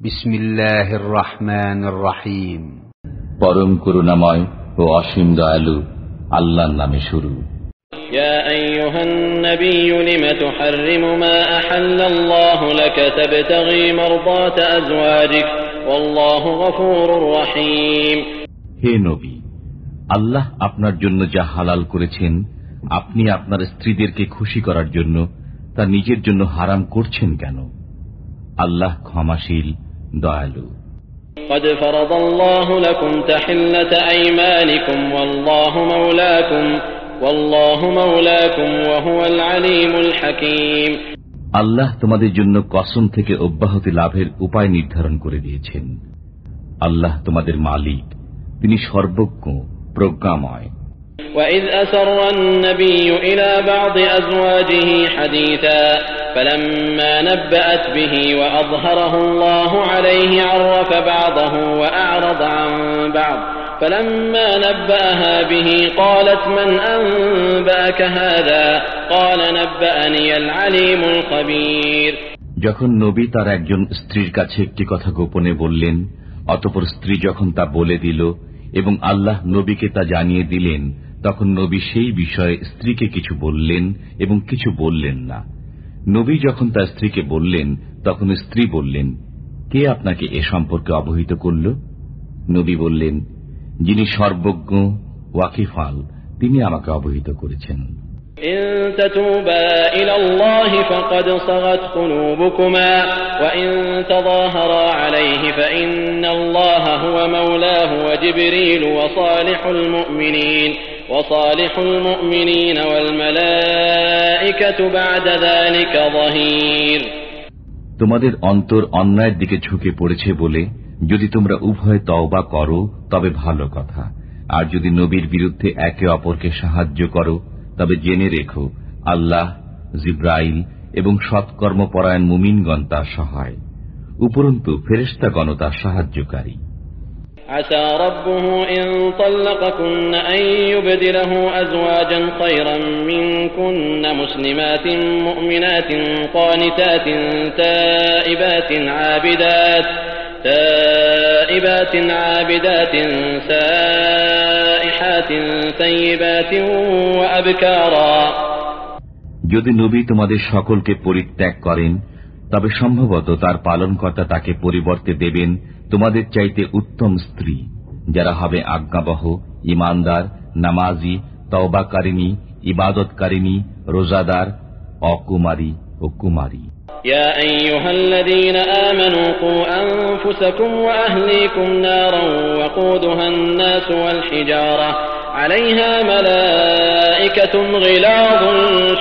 بسم الله الرحمن الرحيم পরম করুণাময় ও অসীম দয়ালু আল্লাহর নামে শুরু يا أيها النبي لم تحرم ما أحل الله لك تبتغي مرضات أزواجك والله غفور رحيم হে নবী আল্লাহ আপনার জন্য যা হালাল করেছেন আপনি আপনার স্ত্রীদেরকে খুশি করার জন্য তা নিজের জন্য হারাম করছেন কেন আল্লাহ ক্ষমাশীল দয়ালু قد فرض الله لكم تحلة أيمانكم والله مولاكم والله مولاكم وهو العليم الحكيم আল্লাহ তোমাদের জন্য কসম থেকে অব্যাহতি লাভের উপায় নির্ধারণ করে দিয়েছেন আল্লাহ তোমাদের মালিক তিনি সর্বজ্ঞ প্রজ্ঞাময় وإذ أسر النبي إلى بعض أزواجه حديثا فلما نبأت به وأظهره الله عليه عرف بعضه وأعرض عن بعض فلما نبأها به قالت من أنبأك هذا قال نبأني العليم الخبير যখন নবী তার একজন স্ত্রীর কাছে একটি কথা গোপনে বললেন অতপর স্ত্রী যখন তা বলে দিল এবং আল্লাহ নবীকে তা জানিয়ে দিলেন তখন নবী সেই বিষয়ে স্ত্রীকে কিছু বললেন এবং কিছু বললেন না নবী যখন তার স্ত্রীকে বললেন তখন স্ত্রী বললেন কে আপনাকে এ সম্পর্কে অবহিত করল নবী বললেন যিনি সর্বজ্ঞ ওয়াকিফাল তিনি আমাকে অবহিত করেছেন إن تتوبا إلى الله فقد صغت قلوبكما وإن تظاهرا عليه فإن الله هو مولاه وجبريل وصالح المؤمنين وصالح المؤمنين والملائكة بعد ذلك ظهير তোমাদের অন্তর অন্যায়ের দিকে ঝুঁকে পড়েছে বলে যদি তোমরা উভয় তওবা করো তবে ভালো কথা আর যদি নবীর বিরুদ্ধে একে অপরকে সাহায্য করো তবে জেনে রেখো আল্লাহ জিব্রাইল এবং সৎকর্মপরায়ণ মুমিনগণ তার সহায় উপরন্তু ফেরেস্তাগণ তার সাহায্যকারী عسى ربه إن طلقكن أن يبدله أزواجا خيرا منكن مسلمات مؤمنات قانتات تائبات عابدات تائبات عابدات سائحات ثيبات وأبكارا যদি নবী তোমাদের সকলকে পরিত্যাগ করেন তবে সম্ভবত তার পালনকর্তা তাকে পরিবর্তে দেবেন তোমাদের চাইতে উত্তম স্ত্রী যারা হবে আজ্ঞাবহ ইমানদার নামাজি তওবাকারিনী ইবাদতকারিনী রোজাদার অকুমারী ও কুমারী يا أيها الذين آمنوا قوا أنفسكم وأهليكم نارا وقودها الناس والحجارة عليها ملائكة غلاظ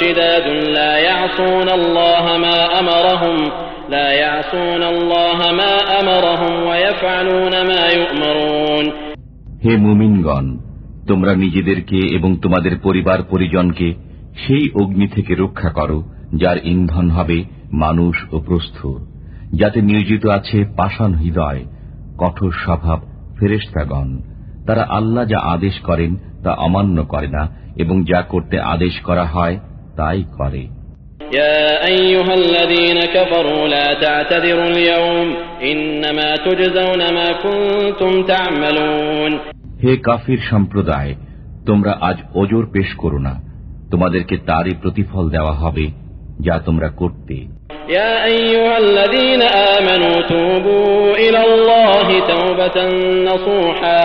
شداد لا يعصون الله ما أمرهم لا يعصون الله ما أمرهم ويفعلون ما يؤمرون হে মুমিনগণ তোমরা নিজেদেরকে এবং তোমাদের পরিবার পরিজনকে সেই অগ্নি থেকে রক্ষা করো যার ইন্ধন হবে মানুষ ও প্রস্থর যাতে নিয়োজিত আছে পাষাণ হৃদয় কঠোর স্বভাব ফেরেস্তাগণ তারা আল্লাহ যা আদেশ করেন তা অমান্য করে না এবং যা করতে আদেশ করা হয় তাই করে يا أيها الذين كفروا لا تعتذروا اليوم إنما تجزون ما كنتم تعملون হে কাফির সম্প্রদায় তোমরা আজ ওজোর পেশ করো না তোমাদেরকে তারই প্রতিফল দেওয়া হবে যা তোমরা করতে يا أيها الذين آمنوا توبوا إلى الله توبة نصوحا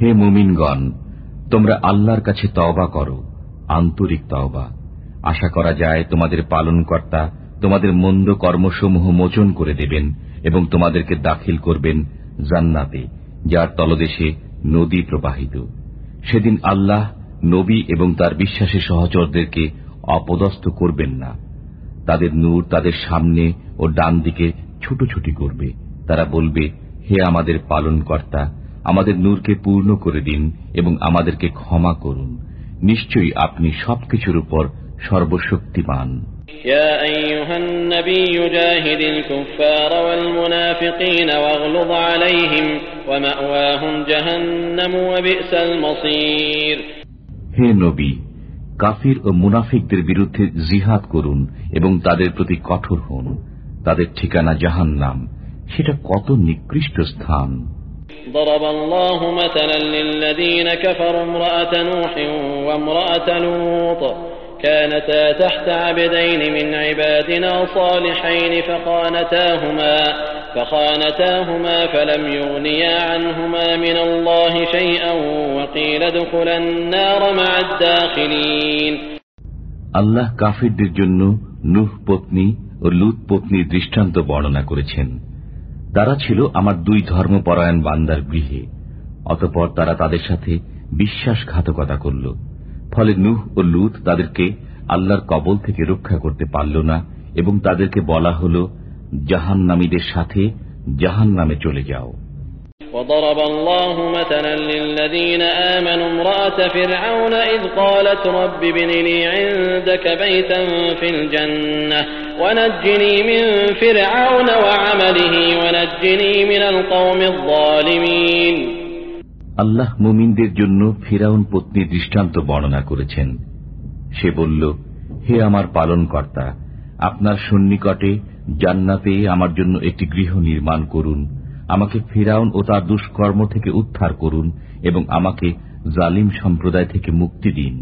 হে মুমিনগণ, তোমরা আল্লাহর কাছে তওবা করো, আন্তরিক তওবা। আশা করা যায় তোমাদের পালনকর্তা তোমাদের মন্দ কর্মসমূহ মোচন করে দেবেন এবং তোমাদেরকে দাখিল করবেন জান্নাতে, যার তলদেশে নদী প্রবাহিত। সেদিন আল্লাহ নবী এবং তার বিশ্বাসী সহচরদেরকে অপদস্থ করবেন না। তাদের নূর তাদের সামনে ও ডান দিকে ছুটোছুটি করবে তারা বলবে হে আমাদের পালন কর্তা আমাদের নূরকে পূর্ণ করে দিন এবং আমাদেরকে ক্ষমা করুন নিশ্চয়ই আপনি সবকিছুর উপর সর্বশক্তিমান يا أيها النبي جاهد الكفار والمنافقين واغلظ عليهم ومأواهم جهنم وبئس المصير হে নবী কাফির ও মুনাফিকদের বিরুদ্ধে জিহাদ করুন এবং তাদের প্রতি কঠোর হন তাদের ঠিকানা জাহান নাম সেটা কত নিকৃষ্ট স্থান ضرب الله مثلا للذين كفروا امرأة نوح وامرأة لوط كانتا تحت عبدين من عبادنا صالحين فخانتاهما فخانتاهما فلم يغنيا عنهما من الله شيئا وقيل ادخلا النار مع الداخلين আল্লাহ কাফিরদের জন্য নুহ পত্নী ও লুত পত্নীর দৃষ্টান্ত বর্ণনা করেছেন। তারা ছিল আমার দুই ধর্মপরায়ণ বান্দার গৃহে। অতপর তারা তাদের সাথে বিশ্বাসঘাতকতা করল। ফলে নুহ ও লুত তাদেরকে আল্লাহর কবল থেকে রক্ষা করতে পারল না এবং তাদেরকে বলা হল, জাহান্নামীদের সাথে জাহান নামে চলে যাও। وضرب الله مثلا للذين آمنوا امرأة فرعون إذ قالت رب ابن لي عندك بيتا في الجنة ونجني من فرعون وعمله ونجني من القوم الظالمين আল্লাহ মুমিনদের জন্য ফিরাউন পত্নী দৃষ্টান্ত বর্ণনা করেছেন সে বলল হে আমার পালন কর্তা আপনার সন্নিকটে জান্নাতে আমার জন্য একটি গৃহ নির্মাণ করুন আমাকে ফিরাউন ও তার দুষ্কর্ম থেকে উদ্ধার করুন এবং আমাকে জালিম সম্প্রদায় থেকে মুক্তি দিন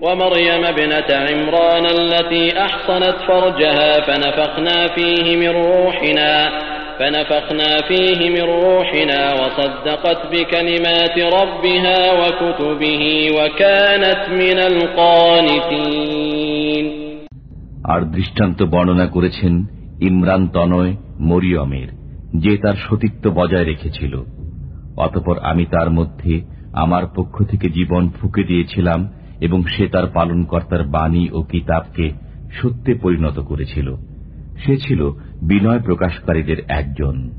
ومريم ابنة عمران التي أحصنت فرجها فنفخنا فيه من روحنا فنفخنا فيه من روحنا وصدقت بكلمات ربها وكتبه وكانت من القانتين আর দৃষ্টান্ত বর্ণনা করেছেন ইমরান তনয় মরিয়মের যে তার সতীত্ব বজায় রেখেছিল। অতপর আমি তার মধ্যে আমার পক্ষ থেকে জীবন ফুঁকে দিয়েছিলাম এবং সে তার পালনকর্তার বাণী ও কিতাবকে সত্যে পরিণত করেছিল। সে ছিল বিনয় প্রকাশকারীদের একজন।